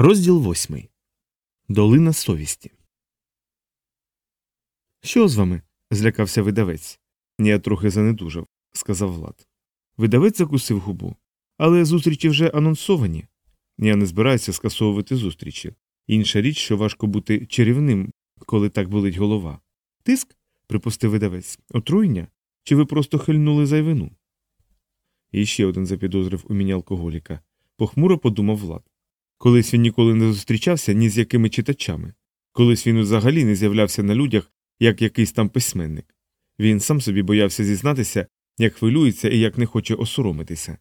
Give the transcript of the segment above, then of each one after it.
Розділ восьмий. Долина совісті. Що з вами? злякався видавець. Я трохи занедужав, сказав Влад. Видавець закусив губу. Але зустрічі вже анонсовані. Я не збираюся скасовувати зустрічі. Інша річ, що важко бути чарівним, коли так болить голова. Тиск? припустив видавець. Отруєння? Чи ви просто хильнули зайвину? І ще один запідозрив у мені алкоголіка. Похмуро подумав Влад. Колись він ніколи не зустрічався ні з якими читачами, колись він взагалі не з'являвся на людях, як якийсь там письменник. Він сам собі боявся зізнатися, як хвилюється і як не хоче осоромитися.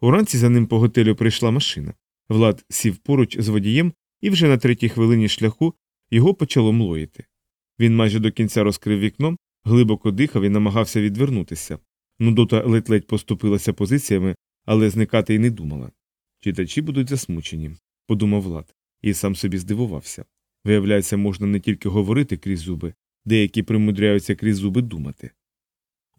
Уранці за ним по готелю прийшла машина. Влад сів поруч з водієм, і вже на третій хвилині шляху його почало млоїти. Він майже до кінця розкрив вікно, глибоко дихав і намагався відвернутися. Нудота ледь-ледь поступилася позиціями, але зникати й не думала. Читачі будуть засмучені, подумав Влад, і сам собі здивувався. Виявляється, можна не тільки говорити крізь зуби, деякі примудряються крізь зуби думати.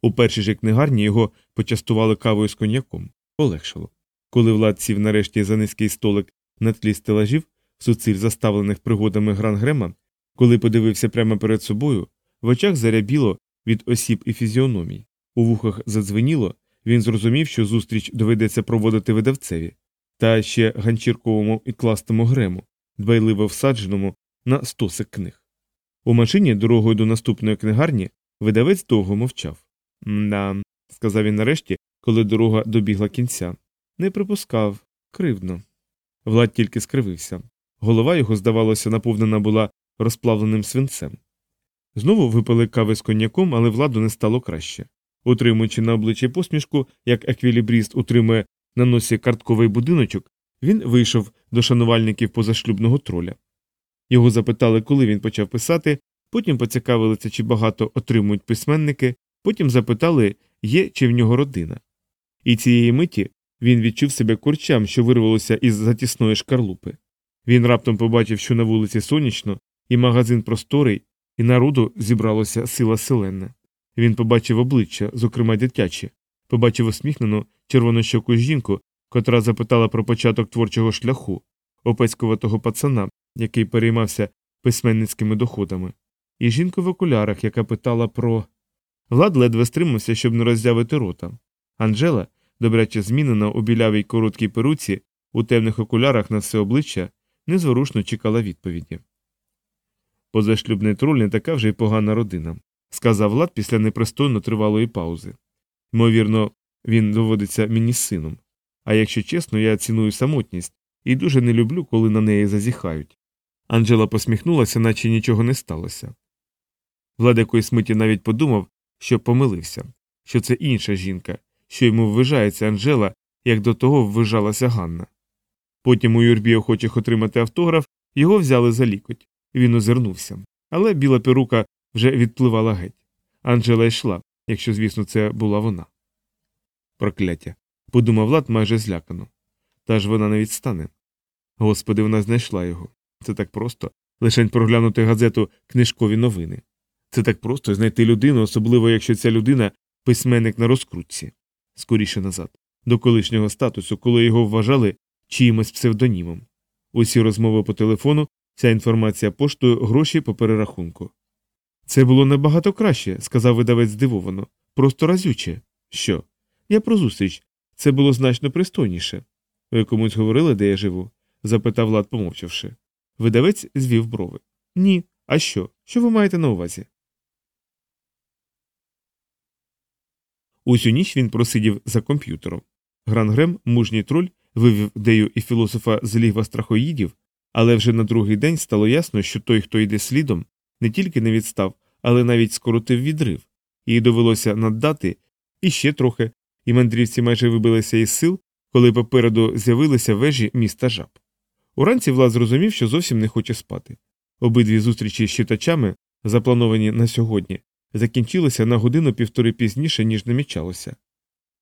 У першій же книгарні його почастували кавою з коньяком. Полегшало. Коли Влад сів нарешті за низький столик на тлі стелажів, суциль заставлених пригодами Грангрема, коли подивився прямо перед собою, в очах зарябіло від осіб і фізіономій, у вухах задзвеніло, він зрозумів, що зустріч доведеться проводити видавцеві, та ще ганчірковому і кластому грему, дбайливо всадженому на стосик книг. У машині дорогою до наступної книгарні видавець довго мовчав. «Мда», – сказав він нарешті, коли дорога добігла кінця. Не припускав, кривдно. Влад тільки скривився. Голова його, здавалося, наповнена була розплавленим свинцем. Знову випили кави з коньяком, але владу не стало краще. Утримуючи на обличчі посмішку, як еквілібріст утримує на носі картковий будиночок, він вийшов до шанувальників позашлюбного троля. Його запитали, коли він почав писати, потім поцікавилися, чи багато отримують письменники, потім запитали, є чи в нього родина. І цієї миті він відчув себе курчам, що вирвалося із затісної шкарлупи. Він раптом побачив, що на вулиці сонячно, і магазин просторий, і народу зібралося сила селенна. Він побачив обличчя, зокрема дитячі, побачив усміхнену червонощоку жінку, котра запитала про початок творчого шляху, опецькуватого пацана, який переймався письменницькими доходами, і жінку в окулярах, яка питала про. Влад ледве стримався, щоб не роззявити рота. Анжела, добряче змінена у білявій короткій перуці, у темних окулярах на все обличчя, незворушно чекала відповіді. Позашлюбний троль не така вже й погана родина, сказав Влад після непристойно тривалої паузи. Ймовірно, він доводиться мені сином. А якщо чесно, я ціную самотність і дуже не люблю, коли на неї зазіхають. Анджела посміхнулася, наче нічого не сталося. Влад якоїсь миті навіть подумав, що помилився, що це інша жінка, що йому ввижається Анжела, як до того ввижалася Ганна. Потім у юрбі охочих отримати автограф його взяли за лікоть. Він озирнувся. Але біла перука вже відпливала геть. Анжела йшла, якщо, звісно, це була вона. Прокляття. подумав Влад майже злякано. Та ж вона не відстане. Господи, вона знайшла його. Це так просто лишень проглянути газету книжкові новини. Це так просто знайти людину, особливо якщо ця людина письменник на розкрутці, скоріше назад, до колишнього статусу, коли його вважали чиїмось псевдонімом. Усі розмови по телефону, вся інформація поштою, гроші по перерахунку. Це було набагато краще, сказав видавець здивовано, просто разюче. Що? Я про зустріч. Це було значно пристойніше. Ви комусь говорили, де я живу? запитав Влад, помовчавши. Видавець звів брови. Ні. А що? Що ви маєте на увазі? Усю ніч він просидів за комп'ютером. Грангрем, мужній троль, вивів дею і філософа з лігва страхоїдів, але вже на другий день стало ясно, що той, хто йде слідом, не тільки не відстав, але навіть скоротив відрив, їй довелося наддати іще трохи, і мандрівці майже вибилися із сил, коли попереду з'явилися вежі міста жаб. Уранці Влад зрозумів, що зовсім не хоче спати. Обидві зустрічі з читачами, заплановані на сьогодні, закінчилися на годину півтори пізніше, ніж намічалося.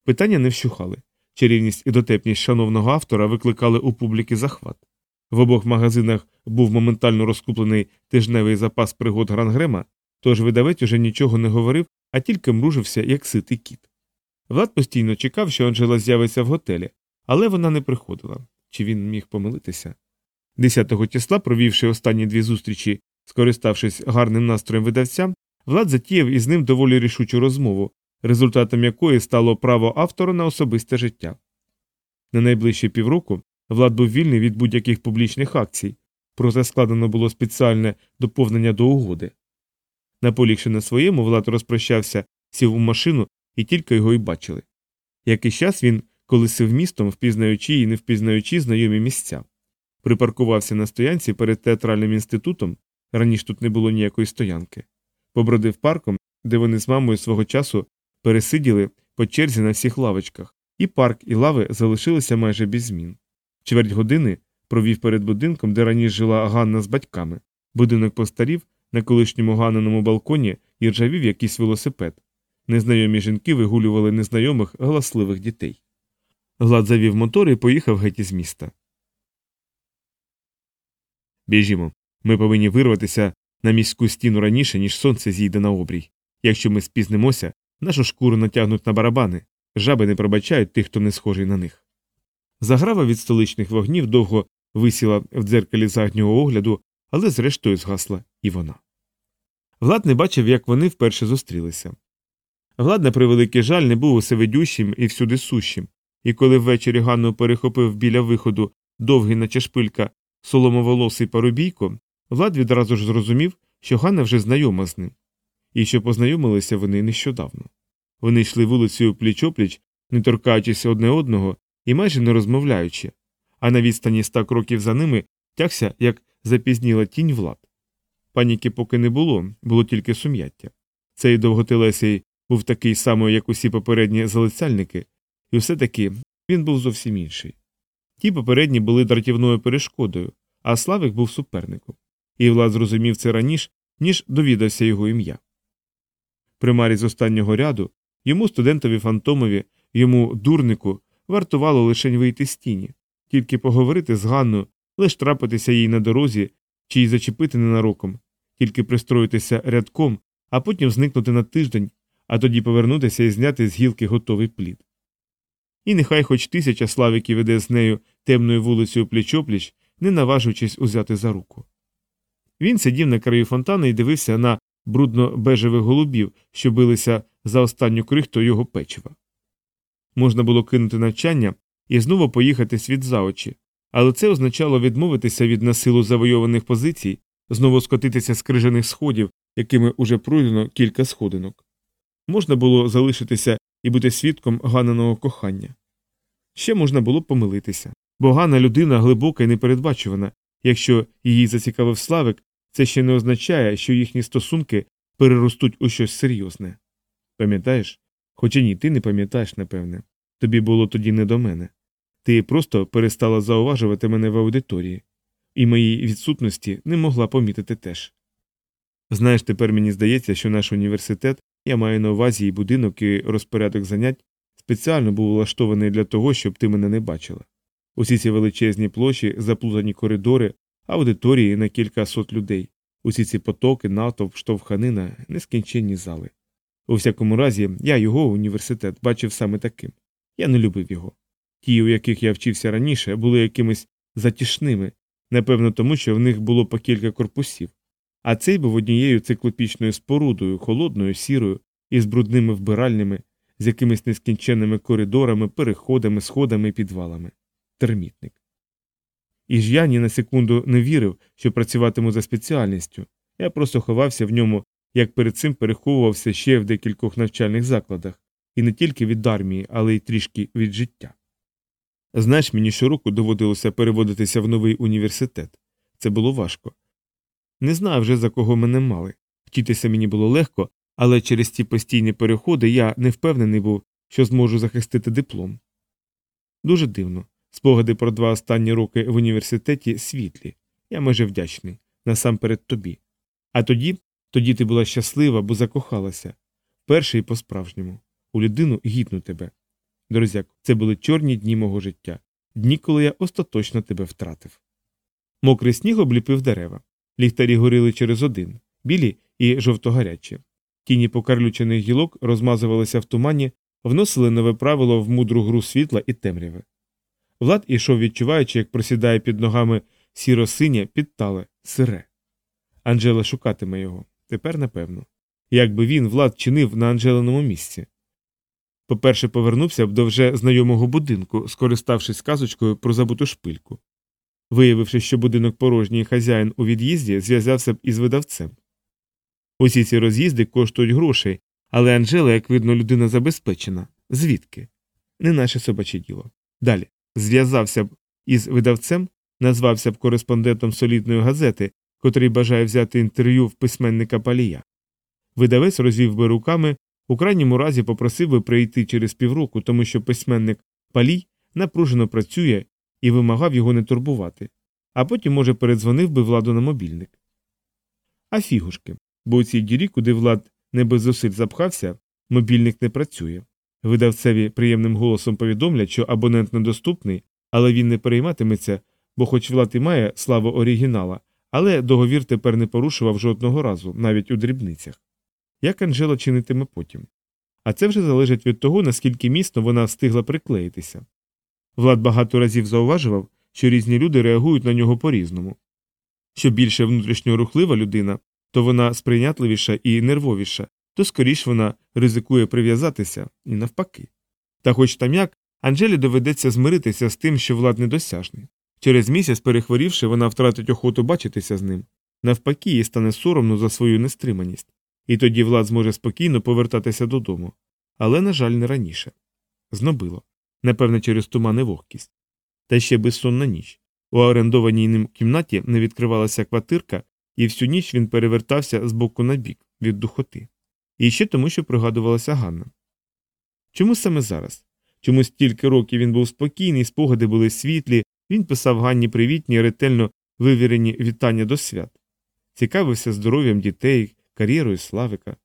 Питання не вщухали. Чарівність і дотепність шановного автора викликали у публіки захват. В обох магазинах був моментально розкуплений тижневий запас пригод Грангрема, тож видавець уже нічого не говорив, а тільки мружився, як ситий кіт. Влад постійно чекав, що Анжела з'явиться в готелі, але вона не приходила. Чи він міг помилитися? 10 числа, провівши останні дві зустрічі, скориставшись гарним настроєм видавця, Влад затіяв із ним доволі рішучу розмову, результатом якої стало право автора на особисте життя. На найближчі півроку Влад був вільний від будь-яких публічних акцій, проте складено було спеціальне доповнення до угоди. Наполігши на своєму, Влад розпрощався, сів у машину і тільки його й бачили. Якийсь час він колисив містом, впізнаючи і не впізнаючи знайомі місця. Припаркувався на стоянці перед театральним інститутом, раніше тут не було ніякої стоянки, побродив парком, де вони з мамою свого часу пересиділи по черзі на всіх лавочках, і парк, і лави залишилися майже без змін. Чверть години провів перед будинком, де раніше жила Ганна з батьками. Будинок постарів, на колишньому ганеному балконі і ржавів якийсь велосипед. Незнайомі жінки вигулювали незнайомих галасливих дітей. Глад завів мотор і поїхав геть із міста. Біжімо. Ми повинні вирватися на міську стіну раніше, ніж сонце зійде на обрій. Якщо ми спізнимося, нашу шкуру натягнуть на барабани, жаби не пробачають тих, хто не схожий на них. Заграва від столичних вогнів довго висіла в дзеркалі заднього огляду, але зрештою згасла і вона. Влад не бачив, як вони вперше зустрілися. Влад, на превеликий жаль, не був усевидющим і всюди сущим, і коли ввечері Ганну перехопив біля виходу довгий наче шпилька соломоволосий парубійко, Влад відразу ж зрозумів, що Ганна вже знайома з ним, і що познайомилися вони нещодавно. Вони йшли вулицею пліч-опліч, не торкаючись одне одного і майже не розмовляючи, а на відстані ста кроків за ними тягся, як запізніла тінь влад. Паніки поки не було, було тільки сум'яття. Цей довготелесий був такий самий, як усі попередні залицяльники, і все таки він був зовсім інший. Ті попередні були дратівною перешкодою, а Славик був суперником. І Влад зрозумів це раніше, ніж довідався його ім'я. Примарі з останнього ряду йому студентові фантомові, йому дурнику вартувало лише вийти з тіні, тільки поговорити з Ганною, лиш трапитися їй на дорозі чи й зачепити ненароком, тільки пристроїтися рядком, а потім зникнути на тиждень, а тоді повернутися і зняти з гілки готовий плід. І нехай хоч тисяча славиків іде з нею темною вулицею пліч-опліч, не наважуючись узяти за руку. Він сидів на краю фонтану і дивився на брудно бежевих голубів, що билися за останню крихту його печива. Можна було кинути навчання і знову поїхати світ за очі, але це означало відмовитися від насилу завойованих позицій, знову скотитися з крижаних сходів, якими уже пройдено кілька сходинок. Можна було залишитися і бути свідком ганеного кохання. Ще можна було помилитися, бо Гана людина глибока і непередбачувана, якщо її зацікавив славик, це ще не означає, що їхні стосунки переростуть у щось серйозне. Пам'ятаєш? Хоча ні, ти не пам'ятаєш, напевне. Тобі було тоді не до мене. Ти просто перестала зауважувати мене в аудиторії, і моїй відсутності не могла помітити теж. Знаєш, тепер мені здається, що наш університет, я маю на увазі і будинок, і розпорядок занять, спеціально був влаштований для того, щоб ти мене не бачила. Усі ці величезні площі, заплутані коридори, аудиторії на кілька сот людей, усі ці потоки, натовп, штовханина, нескінченні зали. У всякому разі, я його університет бачив саме таким. Я не любив його. Ті, у яких я вчився раніше, були якимись затішними, напевно, тому що в них було по кілька корпусів, а цей був однією циклопічною спорудою, холодною, сірою, із брудними вбиральнями, з якимись нескінченними коридорами, переходами, сходами і підвалами. Термітник. І ж я ні на секунду не вірив, що працюватиму за спеціальністю. Я просто ховався в ньому, як перед цим переховувався ще в декількох навчальних закладах, і не тільки від армії, але й трішки від життя. Знаєш, мені щороку доводилося переводитися в новий університет. Це було важко. Не знаю вже за кого мене мали. Вчитися мені було легко, але через ці постійні переходи я не впевнений був, що зможу захистити диплом. Дуже дивно. Спогади про два останні роки в університеті світлі. Я майже вдячний, насамперед тобі. А тоді, тоді ти була щаслива, бо закохалася. Перший по справжньому, у людину гідну тебе. Друзяк, це були чорні дні мого життя, дні, коли я остаточно тебе втратив. Мокрий сніг обліпив дерева. Ліхтарі горіли через один, білі і жовтогарячі. Тіні покарлючених гілок розмазувалися в тумані, вносили нове правило в мудру гру світла і темряви. Влад ішов, відчуваючи, як просідає під ногами сіро-синє, підтале, сире. Анжела шукатиме його. Тепер напевно. Якби він влад чинив на Анжеленому місці. По-перше, повернувся б до вже знайомого будинку, скориставшись казочкою про забуту шпильку. Виявивши, що будинок порожній хазяїн у від'їзді, зв'язався б із видавцем. Усі ці роз'їзди коштують грошей, але Анжела, як видно, людина забезпечена. Звідки? Не наше собаче діло. Далі зв'язався б із видавцем, назвався б кореспондентом солідної газети, котрий бажає взяти інтерв'ю в письменника Палія. Видавець розвів би руками, у крайньому разі попросив би прийти через півроку, тому що письменник Палій напружено працює і вимагав його не турбувати, а потім, може, передзвонив би владу на мобільник. А фігушки, бо у цій дірі, куди влад не без зусиль запхався, мобільник не працює. Видавцеві приємним голосом повідомлять, що абонент недоступний, але він не перейматиметься, бо, хоч влад і має славу оригінала, але договір тепер не порушував жодного разу, навіть у дрібницях. Як Анжела чинитиме потім? А це вже залежить від того, наскільки міцно вона встигла приклеїтися. Влад багато разів зауважував, що різні люди реагують на нього по різному. Що більше внутрішньо рухлива людина, то вона сприйнятливіша і нервовіша, то скоріш вона ризикує прив'язатися і навпаки. Та хоч там як, Анжелі доведеться змиритися з тим, що влад недосяжний. Через місяць, перехворівши, вона втратить охоту бачитися з ним. Навпаки, їй стане соромно за свою нестриманість, і тоді влад зможе спокійно повертатися додому. Але, на жаль, не раніше. Знобило. Напевне, через туман і вогкість. Та ще безсонна ніч. У орендованій ним кімнаті не відкривалася квартирка, і всю ніч він перевертався з боку на бік від духоти. І ще тому, що пригадувалася Ганна. Чому саме зараз? Чому стільки років він був спокійний, спогади були світлі, він писав Ганні привітні, ретельно вивірені вітання до свят, цікавився здоров'ям дітей, кар'єрою Славика.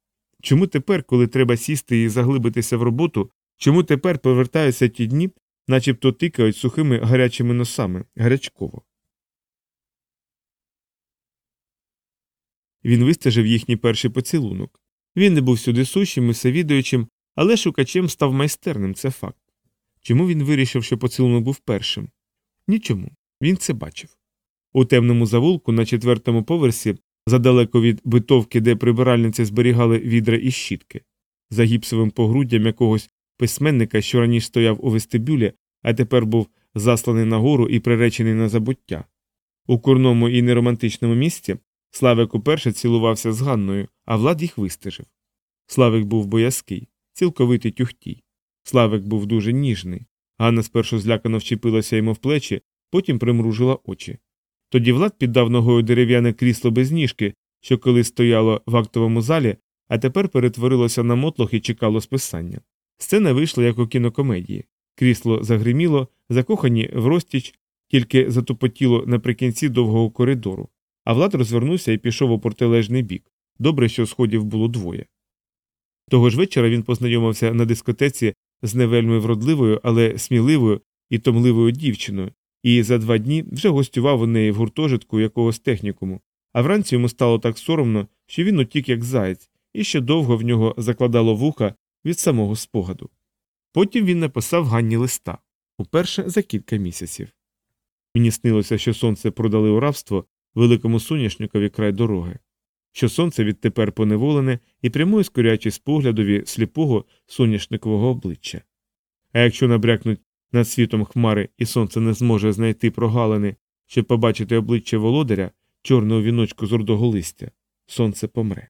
Чому тепер, коли треба сісти і заглибитися в роботу, чому тепер повертаються ті дні, начебто тикають сухими гарячими носами, гарячково? Він вистежив їхній перший поцілунок. Він не був сюди сущим і всевідуючим, але шукачем став майстерним, це факт. Чому він вирішив, що поцілунок був першим? Нічому. Він це бачив. У темному завулку на четвертому поверсі, задалеко від битовки, де прибиральниці зберігали відра і щітки, за гіпсовим погруддям якогось письменника, що раніше стояв у вестибюлі, а тепер був засланий нагору і приречений на забуття. У курному і неромантичному місці Славик уперше цілувався з Ганною, а Влад їх вистежив. Славик був боязкий, цілковитий тюхтій. Славик був дуже ніжний. Ганна спершу злякано вчепилася йому в плечі, потім примружила очі. Тоді Влад піддав ногою дерев'яне крісло без ніжки, що колись стояло в актовому залі, а тепер перетворилося на мотлох і чекало списання. Сцена вийшла як у кінокомедії. Крісло загриміло, закохані в розтіч, тільки затупотіло наприкінці довгого коридору. А Влад розвернувся і пішов у протилежний бік. Добре, що сходів було двоє. Того ж вечора він познайомився на дискотеці з невельми вродливою, але сміливою і томливою дівчиною, і за два дні вже гостював у неї в гуртожитку якогось технікуму, а вранці йому стало так соромно, що він утік як заєць, і ще довго в нього закладало вуха від самого спогаду. Потім він написав Ганні листа уперше за кілька місяців. Мені снилося, що сонце продали у рабство великому соняшникові край дороги, що сонце відтепер поневолене і прямує скорячись поглядові сліпого соняшникового обличчя. А якщо набрякнуть над світом хмари і сонце не зможе знайти прогалини, щоб побачити обличчя володаря, чорного віночку з рудого листя, сонце помре.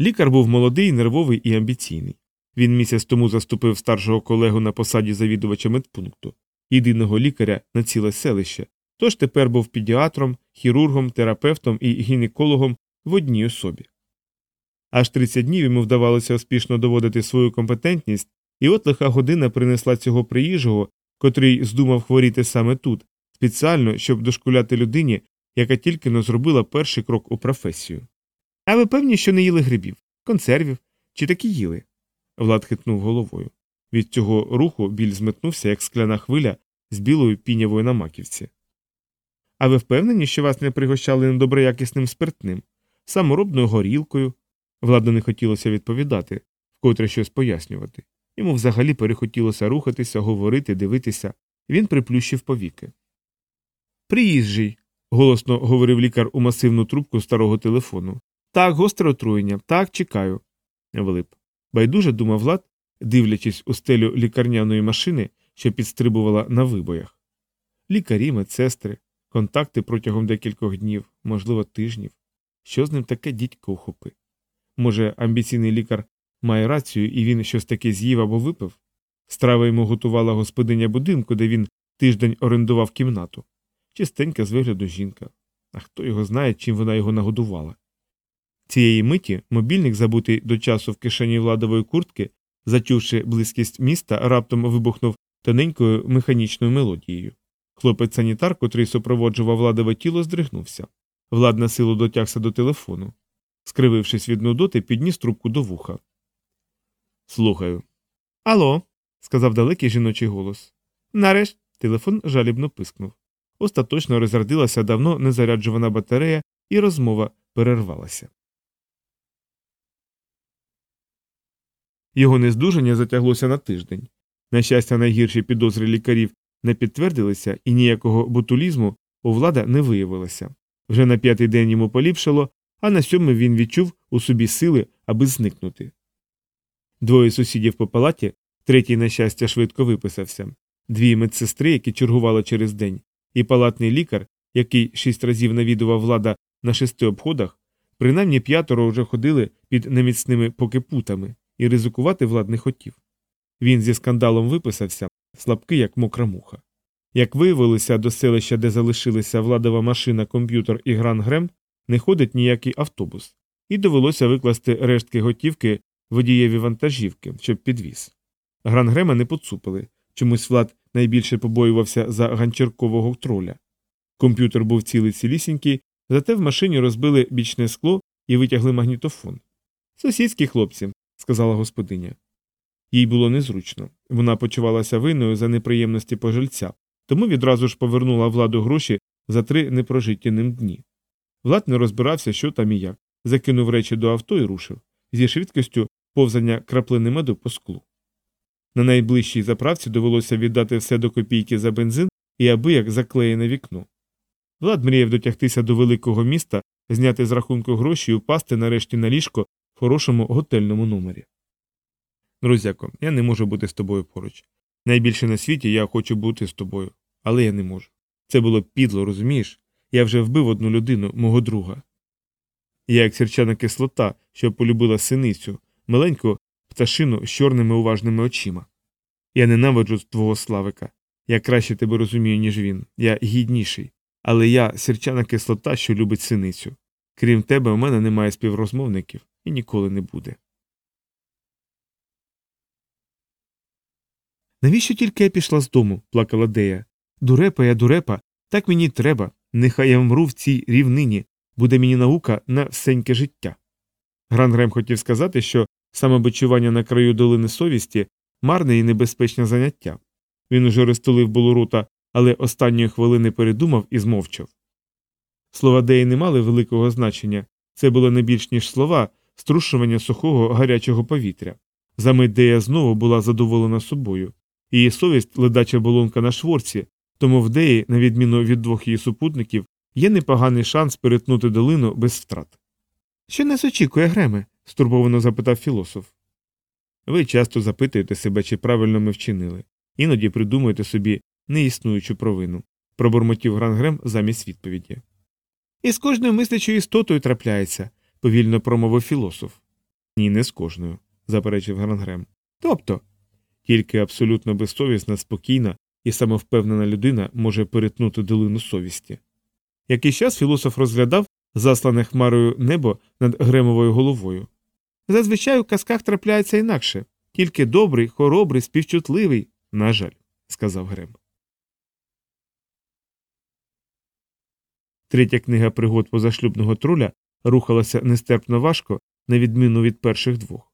Лікар був молодий, нервовий і амбіційний. Він місяць тому заступив старшого колегу на посаді завідувача медпункту, єдиного лікаря на ціле селище, тож тепер був педіатром, хірургом, терапевтом і гінекологом в одній особі. Аж 30 днів йому вдавалося успішно доводити свою компетентність, і от лиха година принесла цього приїжджого, котрий здумав хворіти саме тут, спеціально, щоб дошкуляти людині, яка тільки не зробила перший крок у професію. А ви певні, що не їли грибів, консервів чи такі їли? Влад хитнув головою. Від цього руху біль зметнувся, як скляна хвиля з білою пінявою на маківці. А ви впевнені, що вас не пригощали недоброякісним спиртним, саморобною горілкою? Владу не хотілося відповідати, вкотре щось пояснювати. Йому взагалі перехотілося рухатися, говорити, дивитися, Він приплющив повіки. Приїжджий, голосно говорив лікар у масивну трубку старого телефону. Так, гостре отруєння, так, чекаю. Влип. Байдуже думав Влад, дивлячись у стелю лікарняної машини, що підстрибувала на вибоях. Лікарі, медсестри, контакти протягом декількох днів, можливо, тижнів. Що з ним таке дідько ухопи? Може, амбіційний лікар має рацію і він щось таке з'їв або випив? Страва йому готувала господиня будинку, де він тиждень орендував кімнату. Чистенька з вигляду жінка. А хто його знає, чим вона його нагодувала? Цієї миті мобільник, забутий до часу в кишені владової куртки, зачувши близькість міста, раптом вибухнув тоненькою механічною мелодією. Хлопець санітар, котрий супроводжував владове тіло, здригнувся. Влад на силу дотягся до телефону. Скривившись від нудоти, підніс трубку до вуха. Слухаю. Алло, сказав далекий жіночий голос. Нарешті телефон жалібно пискнув. Остаточно розрядилася давно незаряджувана батарея, і розмова перервалася. Його нездужання затяглося на тиждень. На щастя, найгірші підозри лікарів не підтвердилися, і ніякого ботулізму у влада не виявилося. Вже на п'ятий день йому поліпшало, а на сьомий він відчув у собі сили, аби зникнути. Двоє сусідів по палаті, третій, на щастя, швидко виписався, дві медсестри, які чергували через день, і палатний лікар, який шість разів навідував влада на шести обходах, принаймні п'ятеро вже ходили під неміцними покипутами, і ризикувати влад не хотів. Він зі скандалом виписався, слабкий, як мокра муха. Як виявилося, до селища, де залишилися владова машина, комп'ютер і гран Грем, не ходить ніякий автобус, і довелося викласти рештки готівки водієві вантажівки, щоб підвіз. Гран Грема не поцупили, чомусь влад найбільше побоювався за ганчіркового троля. Комп'ютер був цілий цілісінький, зате в машині розбили бічне скло і витягли магнітофон. Сусідські хлопці, сказала господиня. Їй було незручно. Вона почувалася винною за неприємності пожильця, тому відразу ж повернула владу гроші за три непрожиті ним дні. Влад не розбирався, що там і як, закинув речі до авто і рушив зі швидкістю повзання краплини меду по склу. На найближчій заправці довелося віддати все до копійки за бензин і аби як заклеєне вікно. Влад мріяв дотягтися до великого міста, зняти з рахунку гроші і упасти нарешті на ліжко хорошому готельному номері. Друзяко, я не можу бути з тобою поруч. Найбільше на світі я хочу бути з тобою, але я не можу. Це було підло, розумієш? Я вже вбив одну людину, мого друга. Я як сірчана кислота, що полюбила синицю, маленьку пташину з чорними уважними очима. Я ненавиджу твого славика. Я краще тебе розумію, ніж він. Я гідніший. Але я сірчана кислота, що любить синицю. Крім тебе, у мене немає співрозмовників і ніколи не буде. Навіщо тільки я пішла з дому? плакала Дея. Дурепа я дурепа, так мені треба. Нехай я вмру в цій рівнині, буде мені наука на всеньке життя. Грангрем хотів сказати, що самобичування на краю долини совісті марне і небезпечне заняття. Він уже розтулив було рота, але останньої хвилини передумав і змовчав. Слова Деї не мали великого значення це було не більш ніж слова, струшування сухого гарячого повітря. Замить Дея знову була задоволена собою. Її совість ледача болонка на шворці, тому в Деї, на відміну від двох її супутників, є непоганий шанс перетнути долину без втрат. Що нас очікує, Греме? стурбовано запитав філософ. Ви часто запитуєте себе, чи правильно ми вчинили, іноді придумуєте собі неіснуючу провину, пробурмотів Грангрем замість відповіді. І з кожною мислячою істотою трапляється, повільно промовив філософ. Ні, не з кожною, заперечив Грангрем. Тобто. Тільки абсолютно безсовісна, спокійна і самовпевнена людина може перетнути долину совісті. Якийсь час філософ розглядав заслане хмарою небо над Гремовою головою. Зазвичай у казках трапляється інакше тільки добрий, хоробрий, співчутливий, на жаль, сказав Грем. Третя книга пригод позашлюбного троля рухалася нестерпно важко, на відміну від перших двох.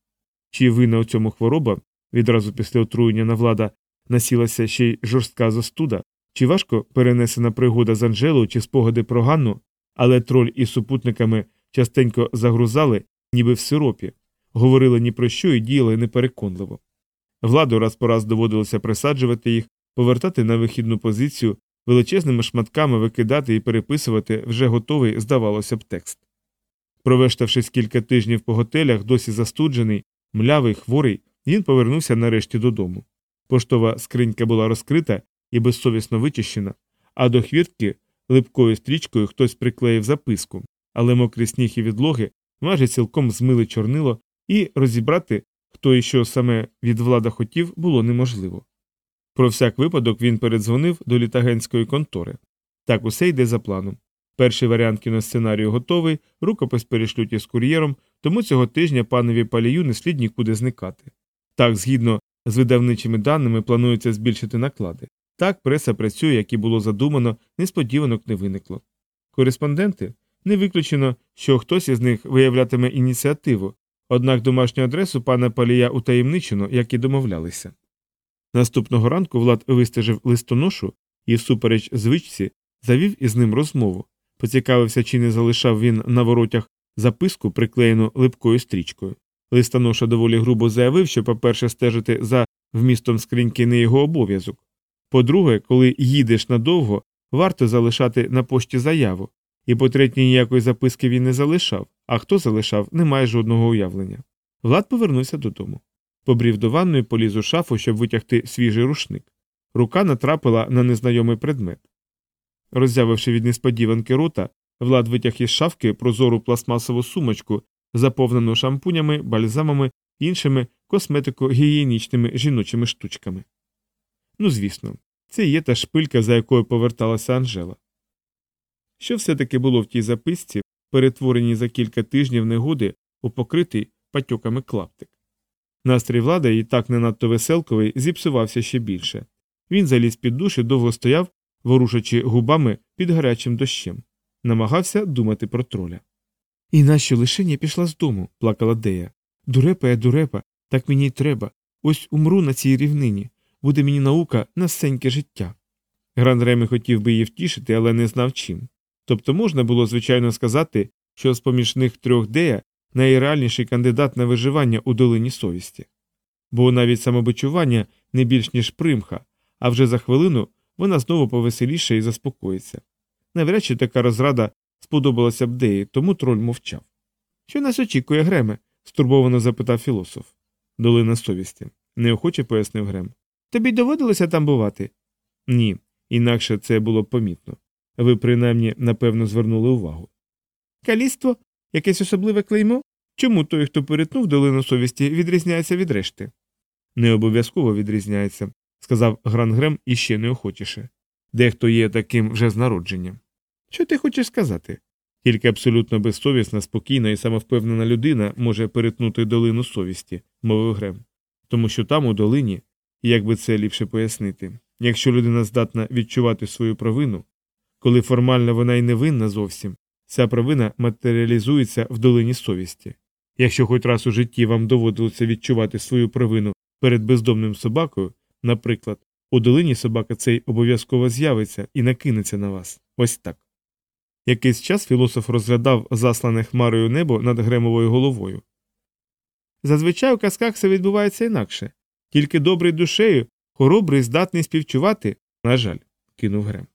Чи вина у цьому хвороба відразу після отруєння на влада насілася ще й жорстка застуда, чи важко перенесена пригода з Анжелою чи спогади про Ганну, але троль із супутниками частенько загрузали, ніби в сиропі, говорили ні про що і діяли непереконливо. Владу раз по раз доводилося присаджувати їх, повертати на вихідну позицію, величезними шматками викидати і переписувати вже готовий, здавалося б, текст. Провештавшись кілька тижнів по готелях, досі застуджений, млявий, хворий, він повернувся нарешті додому. Поштова скринька була розкрита і безсовісно вичищена, а до хвіртки липкою стрічкою хтось приклеїв записку, але мокрі сніг і відлоги майже цілком змили чорнило, і розібрати, хто і що саме від влада хотів, було неможливо. Про всяк випадок він передзвонив до літагенської контори. Так усе йде за планом. Перший варіант кіносценарію готовий, рукопис перешлють із кур'єром, тому цього тижня панові палію не слід нікуди зникати. Так, згідно з видавничими даними, планується збільшити наклади. Так, преса працює, як і було задумано, несподіванок не виникло. Кореспонденти не виключено, що хтось із них виявлятиме ініціативу, однак домашню адресу пана палія утаємничено, як і домовлялися. Наступного ранку Влад вистежив листоношу і, всупереч звичці, завів із ним розмову, поцікавився, чи не залишав він на воротях записку, приклеєну липкою стрічкою. Листоноша доволі грубо заявив, що, по-перше, стежити за вмістом скриньки не його обов'язок. По-друге, коли їдеш надовго, варто залишати на пошті заяву, і по третє, ніякої записки він не залишав, а хто залишав, не має жодного уявлення. Влад повернувся додому. Побрів до ванної, поліз у шафу, щоб витягти свіжий рушник. Рука натрапила на незнайомий предмет. Роззявивши від несподіванки рота, Влад витяг із шафки прозору пластмасову сумочку, заповнену шампунями, бальзамами і іншими косметико-гігієнічними жіночими штучками. Ну, звісно, це є та шпилька, за якою поверталася Анжела. Що все таки було в тій записці, перетвореній за кілька тижнів негоди у покритий патьоками клаптик. Настрій влада і так не надто веселковий зіпсувався ще більше. Він заліз під душ і довго стояв, ворушачи губами під гарячим дощем, намагався думати про троля. І нащо лишення пішла з дому, плакала Дея. Дурепа я дурепа, так мені й треба. Ось умру на цій рівнині. Буде мені наука на сеньке життя. Гран Ремі хотів би її втішити, але не знав чим. Тобто можна було, звичайно, сказати, що з поміж них трьох Дея найреальніший кандидат на виживання у долині совісті. Бо навіть самобичування не більш ніж примха, а вже за хвилину вона знову повеселіше і заспокоїться. Навряд чи така розрада сподобалася б Деї, тому троль мовчав. Що нас очікує, Греме? стурбовано запитав філософ. Долина совісті, неохоче пояснив Грем. Тобі доводилося там бувати? Ні, інакше це було б помітно. Ви принаймні, напевно, звернули увагу. Каліство? Якесь особливе клеймо? Чому той, хто перетнув долину совісті, відрізняється від решти? Не обов'язково відрізняється, сказав Грангрем іще неохочіше. Дехто є таким вже з народження. Що ти хочеш сказати? Тільки абсолютно безсовісна, спокійна і самовпевнена людина може перетнути долину совісті, мовив Грем. Тому що там, у долині, як би це ліпше пояснити, якщо людина здатна відчувати свою провину, коли формально вона й не винна зовсім, ця провина матеріалізується в долині совісті. Якщо хоч раз у житті вам доводилося відчувати свою провину перед бездомним собакою, наприклад, у долині собака цей обов'язково з'явиться і накинеться на вас. Ось так. Якийсь час філософ розглядав заслане хмарою небо над гремовою головою. Зазвичай у казках все відбувається інакше. Тільки добрий душею, хоробрий здатний співчувати, на жаль, кинув Грем.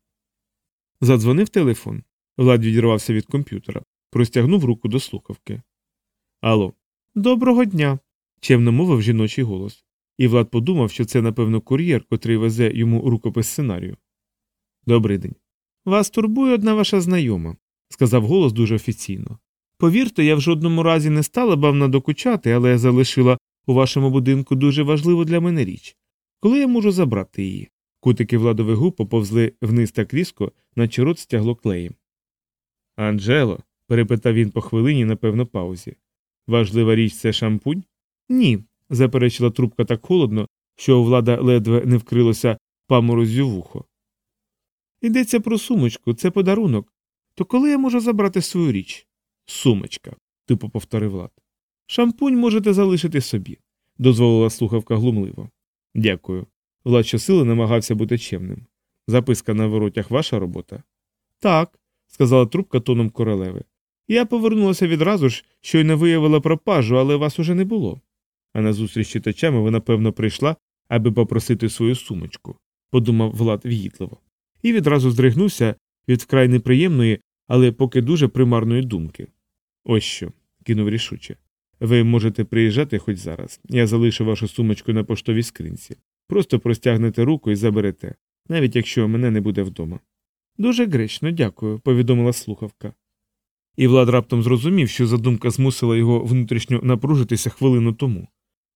Задзвонив телефон. Влад відірвався від комп'ютера, простягнув руку до слухавки. Алло, доброго дня. чемно мовив жіночий голос. І Влад подумав, що це, напевно, кур'єр, котрий везе йому рукопис сценарію. Добрий день. Вас турбує одна ваша знайома, сказав голос дуже офіційно. Повірте, я в жодному разі не стала б вам надокучати, але я залишила у вашому будинку дуже важливу для мене річ. Коли я можу забрати її? Кутики владових губ поповзли вниз так різко, наче рот стягло клеєм. Анджело, перепитав він по хвилині, напевно, паузі. Важлива річ це шампунь? Ні, заперечила трубка так холодно, що влада ледве не вкрилося паморозю вухо. Йдеться про сумочку, це подарунок. То коли я можу забрати свою річ? Сумочка, тупо повторив Влад. Шампунь можете залишити собі, дозволила слухавка глумливо. Дякую. Влад щосили намагався бути чемним. Записка на воротях ваша робота? Так, сказала трубка тоном королеви. Я повернулася відразу ж, що й не виявила пропажу, але вас уже не було. А на зустріч читачами ви, напевно, прийшла, аби попросити свою сумочку. подумав Влад в'їдливо. І відразу здригнувся від вкрай неприємної, але поки дуже примарної думки. Ось що, кинув рішуче. Ви можете приїжджати хоч зараз. Я залишу вашу сумочку на поштовій скринці. Просто простягнете руку і заберете, навіть якщо мене не буде вдома. Дуже гречно, дякую, повідомила слухавка. І Влад раптом зрозумів, що задумка змусила його внутрішньо напружитися хвилину тому.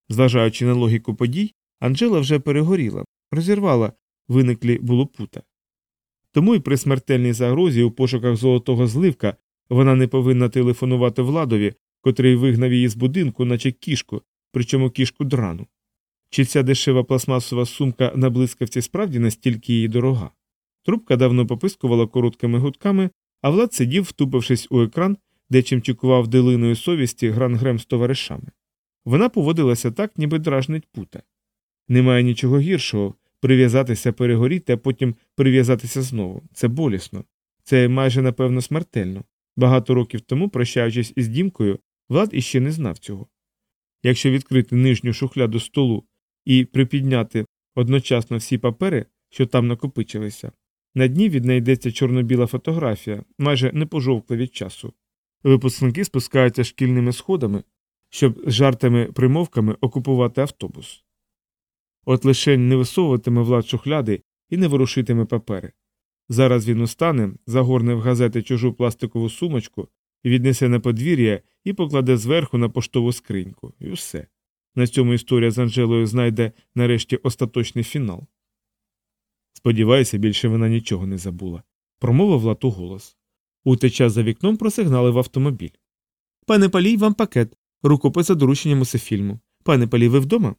Зважаючи на логіку подій, Анжела вже перегоріла, розірвала виниклі булопута. Тому й при смертельній загрозі у пошуках золотого зливка вона не повинна телефонувати владові, котрий вигнав її з будинку, наче кішку, причому кішку драну. Чи ця дешева пластмасова сумка на блискавці справді настільки її дорога? Трубка давно попискувала короткими гудками, а Влад сидів, втупившись у екран, де чимчикував дилиною совісті Грангрем з товаришами. Вона поводилася так, ніби дражнить пута. Немає нічого гіршого прив'язатися перегоріти, а потім прив'язатися знову. Це болісно. Це майже напевно смертельно. Багато років тому, прощаючись із дімкою, Влад іще не знав цього. Якщо відкрити нижню шухляду столу і припідняти одночасно всі папери, що там накопичилися, на дні віднайдеться чорно-біла фотографія, майже не пожовкла від часу. Випускники спускаються шкільними сходами, щоб з жартами примовками окупувати автобус. От лишень не висовуватиме влад шухляди і не ворушитиме папери. Зараз він устане, загорне в газети чужу пластикову сумочку, віднесе на подвір'я і покладе зверху на поштову скриньку. І все. На цьому історія з Анжелою знайде нарешті остаточний фінал. Сподіваюся, більше вона нічого не забула. Промовив Влад у голос. Утеча за вікном просигналив автомобіль. Пане палій, вам пакет. Рукопис за дорученням усефільму. Пане палій, ви вдома?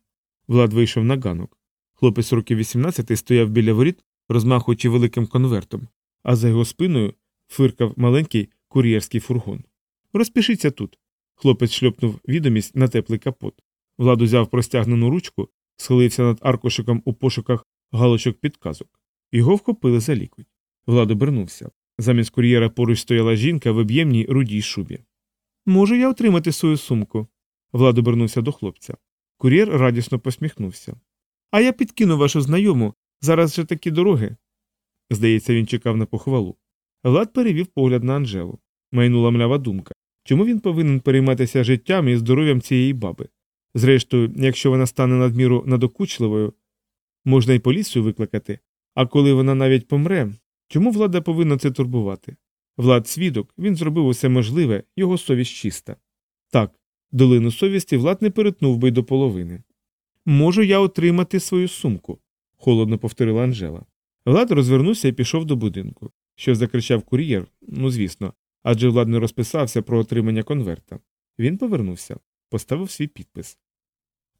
Влад вийшов на ганок. Хлопець років 18 стояв біля воріт, розмахуючи великим конвертом, а за його спиною фиркав маленький кур'єрський фургон. Розпишіться тут. Хлопець шльопнув відомість на теплий капот. Влад узяв простягнену ручку, схилився над аркушиком у пошуках галочок підказок. Його вхопили за лікуть. Влад обернувся. Замість кур'єра поруч стояла жінка в об'ємній рудій шубі. Можу я отримати свою сумку? Влад обернувся до хлопця. Кур'єр радісно посміхнувся. А я підкину вашу знайому. Зараз же такі дороги. Здається, він чекав на похвалу. Влад перевів погляд на Анжелу. Майнула млява думка. Чому він повинен перейматися життям і здоров'ям цієї баби? Зрештою, якщо вона стане надміру надокучливою, можна й поліцію викликати. А коли вона навіть помре, чому влада повинна це турбувати? Влад свідок, він зробив усе можливе, його совість чиста. Так, долину совісті влад не перетнув би й до половини. Можу я отримати свою сумку, холодно повторила Анжела. Влад розвернувся і пішов до будинку. Що закричав кур'єр, ну звісно, адже Влад не розписався про отримання конверта. Він повернувся, поставив свій підпис.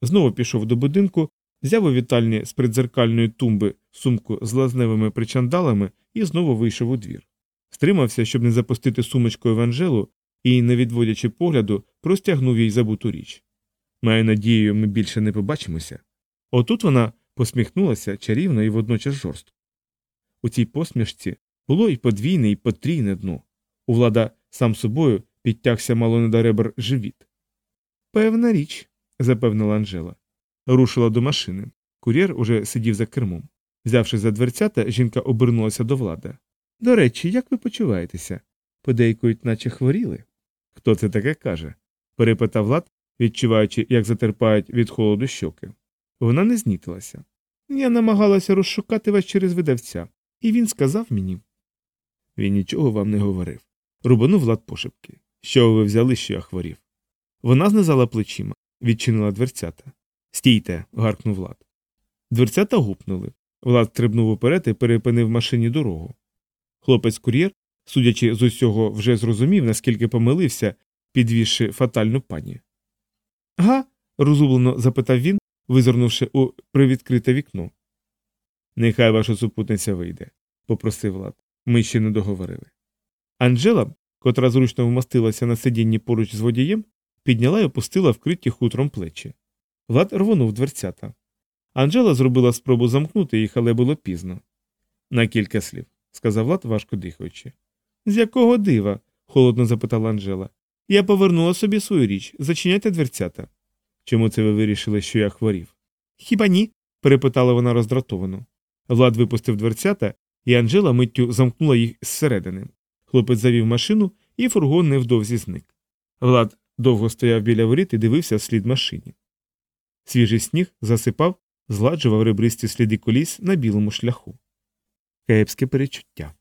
Знову пішов до будинку, взяв у вітальні з предзеркальної тумби сумку з лазневими причандалами і знову вийшов у двір. Стримався, щоб не запустити сумочкою в Анжелу, і, не відводячи погляду, простягнув їй забуту річ. Маю надію, ми більше не побачимося. Отут вона посміхнулася чарівно і водночас жорстко. У цій посмішці було і подвійне, і потрійне дно. У влада сам собою підтягся мало не до ребер живіт. Певна річ, запевнила Анжела. Рушила до машини. Кур'єр уже сидів за кермом. Взявши за дверцята, жінка обернулася до влада. До речі, як ви почуваєтеся? Подейкують, наче хворіли. Хто це таке каже? перепитав Влад, відчуваючи, як затерпають від холоду щоки. Вона не знітилася. Я намагалася розшукати вас через видавця, і він сказав мені. Він нічого вам не говорив. Рубанув Влад пошепки. Що ви взяли, що я хворів? Вона знизала плечима, відчинила дверцята. Стійте. гаркнув Влад. Дверцята гупнули. Влад стрибнув уперед і перепинив машині дорогу. Хлопець кур'єр, судячи з усього, вже зрозумів, наскільки помилився, підвівши фатальну пані. Га? розгублено запитав він, визирнувши у привідкрите вікно. Нехай ваша супутниця вийде, попросив Влад. Ми ще не договорили. Анжела, котра зручно вмостилася на сидінні поруч з водієм, підняла й опустила вкриті хутром плечі. Влад рвонув дверцята. Анжела зробила спробу замкнути їх, але було пізно. На кілька слів, сказав Влад, важко дихаючи. З якого дива? холодно запитала Анжела. Я повернула собі свою річ. Зачиняйте дверцята. Чому це ви вирішили, що я хворів? Хіба ні? перепитала вона роздратовано. Влад випустив дверцята, і Анжела миттю замкнула їх зсередини. Хлопець завів машину, і фургон невдовзі зник. Влад довго стояв біля воріт і дивився вслід машині. Свіжий сніг засипав, зладжував ребристі сліди коліс на білому шляху. Кепське перечуття.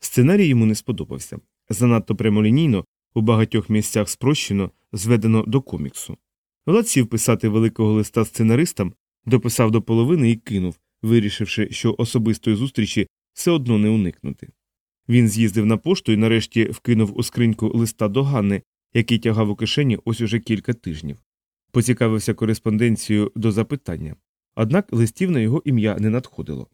Сценарій йому не сподобався. Занадто прямолінійно, у багатьох місцях спрощено, зведено до коміксу. Влад сів писати великого листа сценаристам, дописав до половини і кинув, вирішивши, що особистої зустрічі все одно не уникнути. Він з'їздив на пошту і нарешті вкинув у скриньку листа до Ганни, який тягав у кишені ось уже кілька тижнів. Поцікавився кореспонденцією до запитання, однак листів на його ім'я не надходило.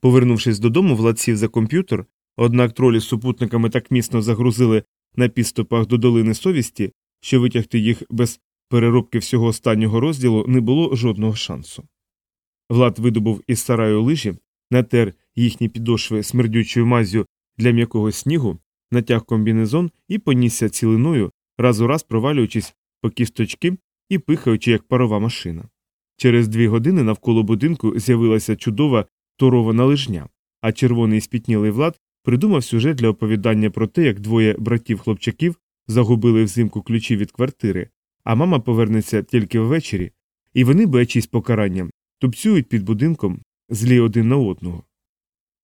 Повернувшись додому, Влад сів за комп'ютер, однак тролі з супутниками так міцно загрузили на підступах до долини совісті, що витягти їх без переробки всього останнього розділу не було жодного шансу. Влад видобув із сараю лижі, натер їхні підошви смердючою мазю для м'якого снігу, натяг комбінезон і понісся цілиною, раз у раз провалюючись по кісточки і пихаючи, як парова машина. Через дві години навколо будинку з'явилася чудова торована лижня, а червоний спітнілий влад придумав сюжет для оповідання про те, як двоє братів-хлопчаків загубили взимку ключі від квартири, а мама повернеться тільки ввечері, і вони, боячись покарання, тупцюють під будинком злі один на одного.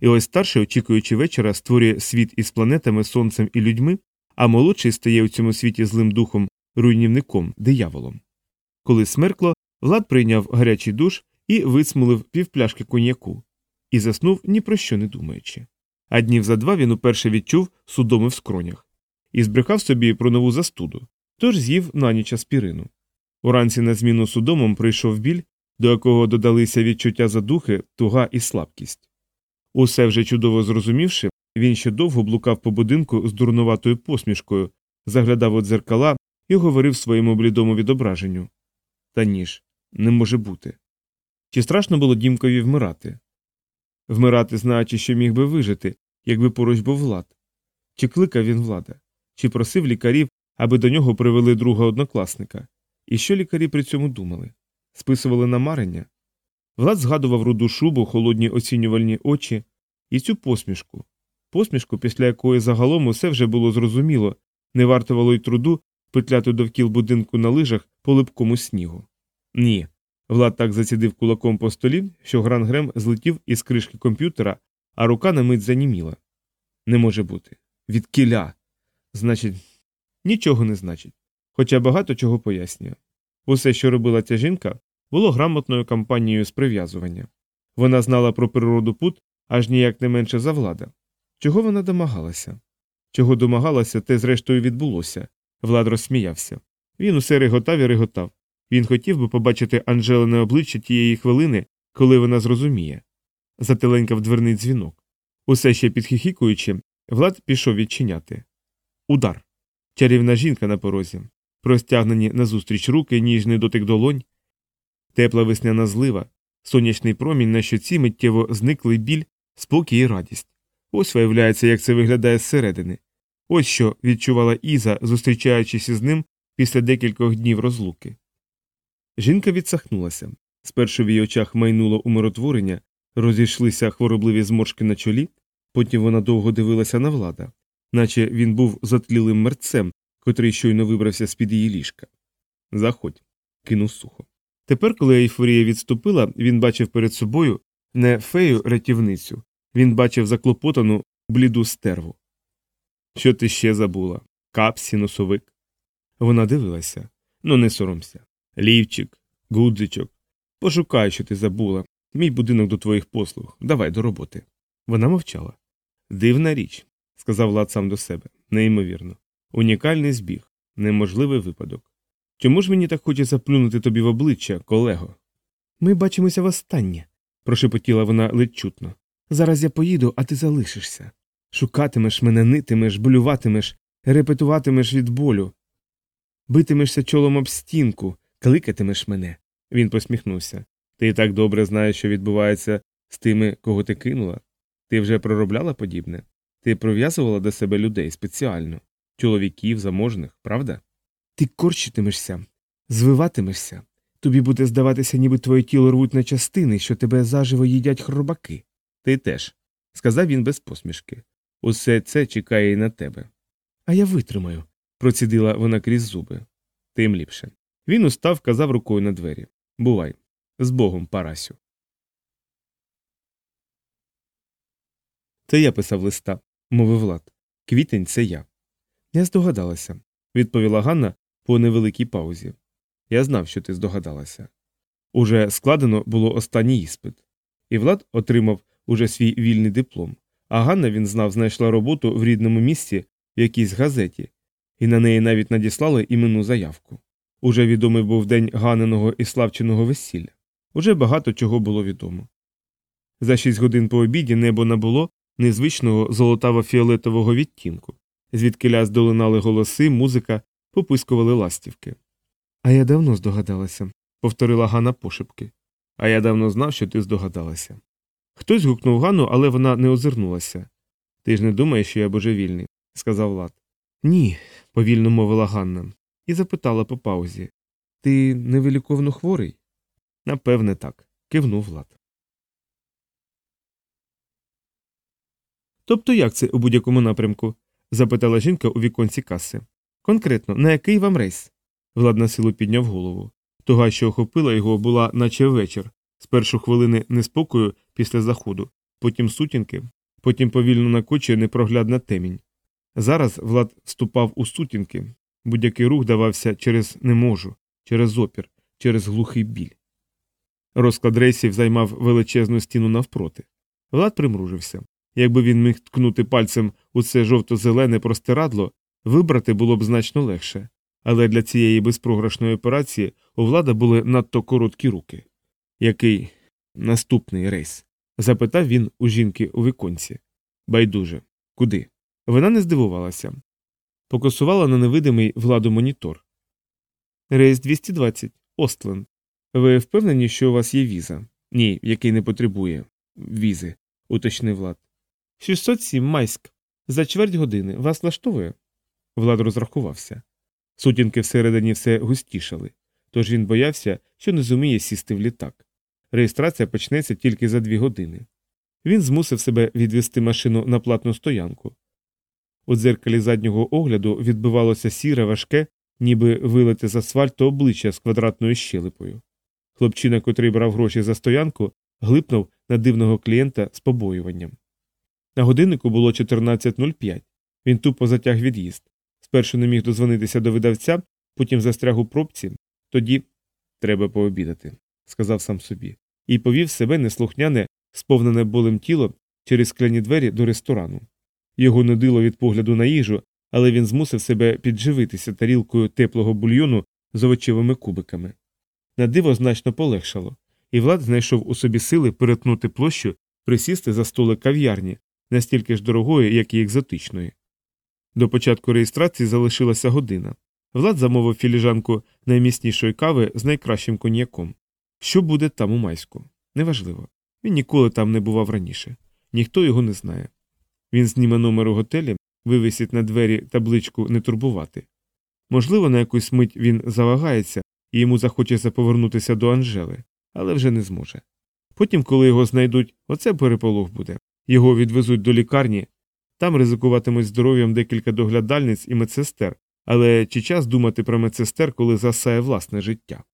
І ось старший, очікуючи вечора, створює світ із планетами, сонцем і людьми, а молодший стає у цьому світі злим духом, руйнівником, дияволом. Коли смеркло, Влад прийняв гарячий душ і висмолив півпляшки коньяку, і заснув ні про що не думаючи. А днів за два він уперше відчув судоми в скронях і збрехав собі про нову застуду, тож з'їв на ніч аспірину. Уранці на зміну судомом прийшов біль, до якого додалися відчуття задухи, туга і слабкість. Усе вже чудово зрозумівши, він ще довго блукав по будинку з дурнуватою посмішкою, заглядав у дзеркала і говорив своєму блідому відображенню Та ніж, не може бути. Чи страшно було дімкові вмирати? Вмирати, знаючи, що міг би вижити, якби поруч був влад. Чи кликав він влада, чи просив лікарів, аби до нього привели друга однокласника, і що лікарі при цьому думали? Списували намарення? Влад згадував руду шубу, холодні оцінювальні очі і цю посмішку, посмішку, після якої загалом усе вже було зрозуміло, не вартувало й труду петляти довкіл будинку на лижах по липкому снігу. Ні. Влад так зацідив кулаком по столі, що Гран Грем злетів із кришки комп'ютера, а рука на мить заніміла. Не може бути. Від кіля. Значить, нічого не значить, хоча багато чого пояснює. Усе, що робила ця жінка, було грамотною кампанією з прив'язування. Вона знала про природу пут аж ніяк не менше за влада. Чого вона домагалася? Чого домагалася, те зрештою відбулося. Влад розсміявся. Він усе реготав і реготав. Він хотів би побачити Анжелине обличчя тієї хвилини, коли вона зрозуміє. Зателенькав дверний дзвінок. Усе ще підхихікуючи, Влад пішов відчиняти. Удар. Чарівна жінка на порозі. Простягнені назустріч руки, ніжний дотик долонь, тепла весняна злива, сонячний промінь на щоці миттєво зниклий біль, спокій і радість. Ось виявляється, як це виглядає зсередини. Ось що відчувала Іза, зустрічаючись із ним після декількох днів розлуки. Жінка відсахнулася. Спершу в її очах майнуло умиротворення, розійшлися хворобливі зморшки на чолі, потім вона довго дивилася на влада, наче він був затлілим мерцем, котрий щойно вибрався з під її ліжка. Заходь, кинув сухо. Тепер, коли ейфорія відступила, він бачив перед собою не фею рятівницю, він бачив заклопотану бліду стерву. Що ти ще забула? Капсі, носовик. Вона дивилася. Ну, не соромся. Лівчик, гудзичок. Пошукай, що ти забула. Мій будинок до твоїх послуг. Давай до роботи. Вона мовчала. Дивна річ, сказав Влад сам до себе. Неймовірно. Унікальний збіг, неможливий випадок. Чому ж мені так хоче заплюнути тобі в обличчя, колего? Ми бачимося востаннє, прошепотіла вона ледь чутно. Зараз я поїду, а ти залишишся. Шукатимеш мене, нитимеш, болюватимеш, репетуватимеш від болю. Битимешся чолом об стінку, кликатимеш мене. Він посміхнувся. Ти так добре знаєш, що відбувається з тими, кого ти кинула. Ти вже проробляла подібне? Ти пров'язувала до себе людей спеціально, чоловіків, заможних, правда? Ти корчитимешся, звиватимешся, Тобі буде здаватися, ніби твоє тіло рвуть на частини, що тебе заживо їдять хробаки. Ти теж, сказав він без посмішки. Усе це чекає і на тебе. А я витримаю. Процідила вона крізь зуби. Тим ліпше. Він устав, вказав рукою на двері. Бувай. З Богом, Парасю. Це я писав листа, мовив Влад. Квітень це я. Я здогадалася, відповіла Ганна по невеликій паузі. Я знав, що ти здогадалася. Уже складено було останній іспит, і Влад отримав уже свій вільний диплом, а Ганна він знав, знайшла роботу в рідному місці в якійсь газеті, і на неї навіть надіслали іменну заявку. Уже відомий був день Ганниного і Славчиного весілля. Уже багато чого було відомо. За шість годин по обіді небо набуло незвичного золотаво-фіолетового відтінку, звідки ляз долинали голоси, музика, попискували ластівки. А я давно здогадалася, повторила Ганна пошепки. А я давно знав, що ти здогадалася. Хтось гукнув Ганну, але вона не озирнулася. Ти ж не думаєш, що я божевільний, сказав Влад. Ні, повільно мовила Ганна, і запитала по паузі. Ти невиліковно хворий? Напевне, так, кивнув Влад. Тобто як це у будь-якому напрямку? запитала жінка у віконці каси. Конкретно, на який вам рейс? Влад на силу підняв голову. Туга, що охопила його, була, наче вечір, спершу хвилини неспокою після заходу, потім сутінки, потім повільно накочує непроглядна темінь. Зараз Влад вступав у сутінки, будь-який рух давався через не можу, через опір, через глухий біль. Розклад рейсів займав величезну стіну навпроти. Влад примружився. Якби він міг ткнути пальцем у це жовто-зелене простирадло, вибрати було б значно легше, але для цієї безпрограшної операції у влада були надто короткі руки. Який наступний рейс? запитав він у жінки у віконці. Байдуже. Куди? Вона не здивувалася. Покосувала на невидимий владу монітор. Рейс 220. Остленд. Ви впевнені, що у вас є віза? Ні, який не потребує візи, уточнив Влад. 607 майськ. За чверть години. Вас влаштовує? Влад розрахувався. Сутінки всередині все густішали, тож він боявся, що не зуміє сісти в літак. Реєстрація почнеться тільки за дві години. Він змусив себе відвести машину на платну стоянку. У дзеркалі заднього огляду відбивалося сіре, важке, ніби вилите з асфальту обличчя з квадратною щелепою. Хлопчина, котрий брав гроші за стоянку, глипнув на дивного клієнта з побоюванням. На годиннику було 14.05. Він тупо затяг від'їзд. Спершу не міг дозвонитися до видавця, потім застряг у пробці, тоді треба пообідати, сказав сам собі, і повів себе неслухняне, сповнене болем тіло через скляні двері до ресторану. Його нудило від погляду на їжу, але він змусив себе підживитися тарілкою теплого бульйону з овочевими кубиками. На диво значно полегшало, і Влад знайшов у собі сили перетнути площу, присісти за столик кав'ярні, настільки ж дорогої, як і екзотичної. До початку реєстрації залишилася година. Влад замовив філіжанку найміснішої кави з найкращим коньяком. Що буде там у майську? Неважливо. Він ніколи там не бував раніше. Ніхто його не знає. Він зніме номер у готелі, вивісить на двері табличку не турбувати. Можливо, на якусь мить він завагається і йому захочеться повернутися до Анжели, але вже не зможе. Потім, коли його знайдуть, оце переполох буде. Його відвезуть до лікарні, там ризикуватимуть здоров'ям декілька доглядальниць і медсестер, але чи час думати про медсестер, коли засає власне життя?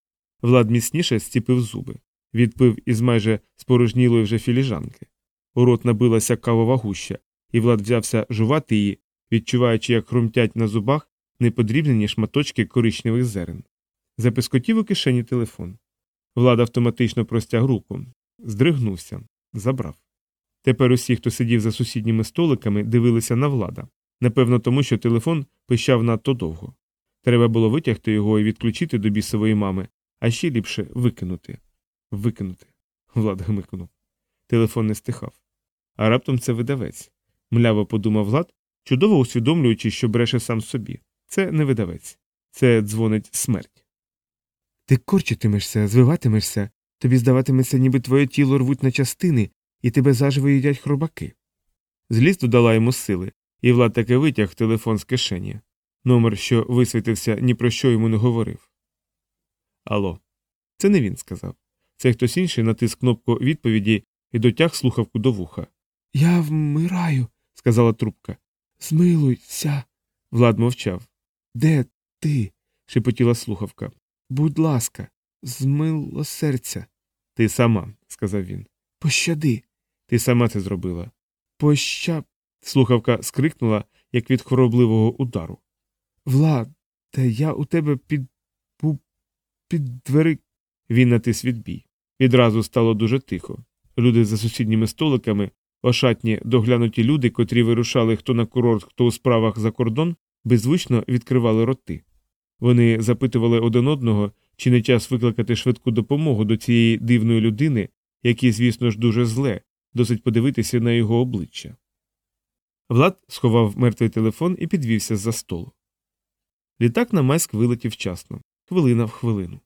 Влад міцніше стіпив зуби, відпив із майже спорожнілої вже філіжанки. У рот набилася кавова гуща, і Влад взявся жувати її, відчуваючи, як хрумтять на зубах неподрібнені шматочки коричневих зерен. Запискотів у кишені телефон. Влад автоматично простяг руку, здригнувся, забрав. Тепер усі, хто сидів за сусідніми столиками, дивилися на влада. Напевно, тому що телефон пищав надто довго. Треба було витягти його і відключити до бісової мами, а ще ліпше викинути. Викинути. Влад гмикнув. Телефон не стихав. А раптом це видавець. Мляво подумав Влад, чудово усвідомлюючи, що бреше сам собі. Це не видавець, це дзвонить смерть. Ти корчитимешся, звиватимешся, тобі здаватиметься, ніби твоє тіло рвуть на частини, і тебе заживо їдять хробаки. Злість додала йому сили, і Влад таки витяг телефон з кишені. Номер, що висвітився, ні про що йому не говорив. Алло. Це не він сказав. Це хтось інший натис кнопку відповіді і дотяг слухавку до вуха. Я вмираю, Сказала трубка. змилуйся. Влад мовчав. Де ти? Шепотіла слухавка. Будь ласка, змилосердя. Ти сама, сказав він. Пощади, Ти сама це зробила. поща. Слухавка скрикнула, як від хоробливого удару. Влад, та я у тебе під. під двери. Він натис відбій. Відразу стало дуже тихо. Люди за сусідніми столиками, ошатні доглянуті люди, котрі вирушали хто на курорт, хто у справах за кордон, беззвучно відкривали роти. Вони запитували один одного, чи не час викликати швидку допомогу до цієї дивної людини, якій, звісно ж, дуже зле, досить подивитися на його обличчя. Влад сховав мертвий телефон і підвівся з-за столу. Літак на Майськ вилетів вчасно, хвилина в хвилину.